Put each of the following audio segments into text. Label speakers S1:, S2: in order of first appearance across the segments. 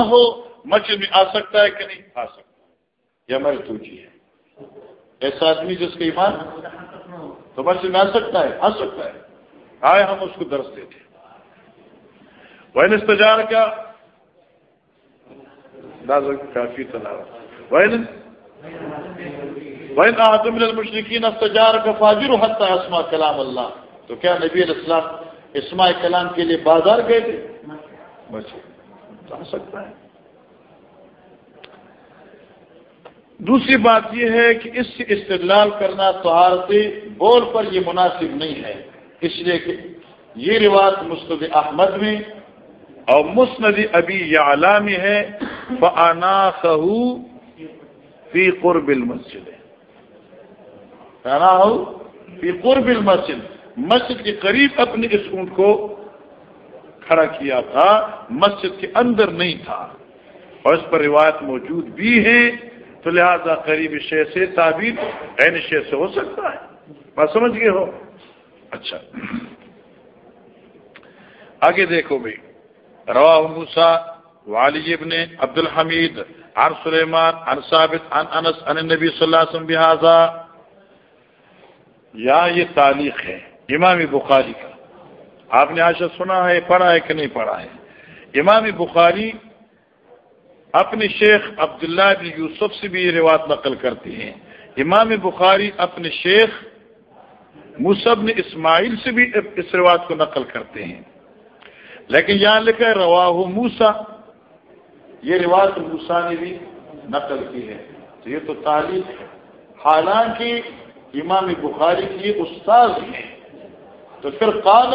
S1: ہو، مسجد میں آ سکتا ہے کہ نہیں؟ آ سکتا یہ ہماری توجہ ہے۔ ایسا آدمی جس کا ایمان تو مسجد میں آ سکتا ہے، آ سکتا ہے۔ آئے ہم اس کو درس دیتے وہ استجار کا کافی تلا وین وین آدم المشرقین استجار کا فاجر حتہ اسما کلام اللہ تو کیا نبی علیہ السلام اسماء کلام کے لیے بازار گئے تھے؟ مسجد۔ آ سکتا ہے۔ دوسری بات یہ ہے کہ اس سے استدلال کرنا طہارتی بول پر یہ مناسب نہیں ہے۔ اس لیے کہ یہ رواج مستد احمد میں اور مسند ابی یا میں ہے۔ فنا فی قرب المسجد۔ فی قرب المسجد۔ مسجد کے قریب اپنے اس اونٹ کو کھڑا کیا تھا، مسجد کے اندر نہیں تھا۔ اور اس پر روایت موجود بھی ہے۔ تو لہذا قریب شے سے تعبیر عین شے سے ہو سکتا ہے۔ بات سمجھ گئے ہو؟ اچھا۔ آگے دیکھو بھائی۔ روا موسا والی ابن عبد الحمید عن سلیمان، عن ثابت، عن انس، عن نبی صلی اللہ علیہ وسلم بحاظہ یا یہ تاریخ ہے۔ امام بخاری کا۔ آپ نے آج سنا ہے، پڑھا ہے کہ نہیں پڑھا ہے۔ امام بخاری اپنے شیخ عبداللہ بن یوسف سے بھی یہ روایت نقل کرتے ہیں۔ امام بخاری اپنے شیخ مصب نے اسماعیل سے بھی اس روایت کو نقل کرتے ہیں۔ لیکن یہاں لکھا ہے روا موسا یہ روایت موسا نے بھی نقل کی ہے۔ تو یہ تو تعلیم ہے۔ حالانکہ امام بخاری کی استاذ ہیں۔ تو پھر قال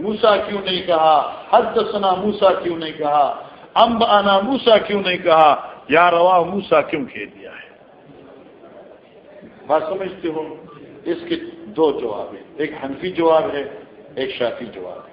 S1: موسا کیوں نہیں کہا؟ حد سنا موسا کیوں نہیں کہا؟ امب آنا موسا کیوں نہیں کہا؟ یا روا موسا کیوں کہہ دیا ہے؟ بات سمجھتے ہو؟ اس کے دو جواب ہیں۔ ایک حنفی جواب ہے، ایک شافی جواب ہے۔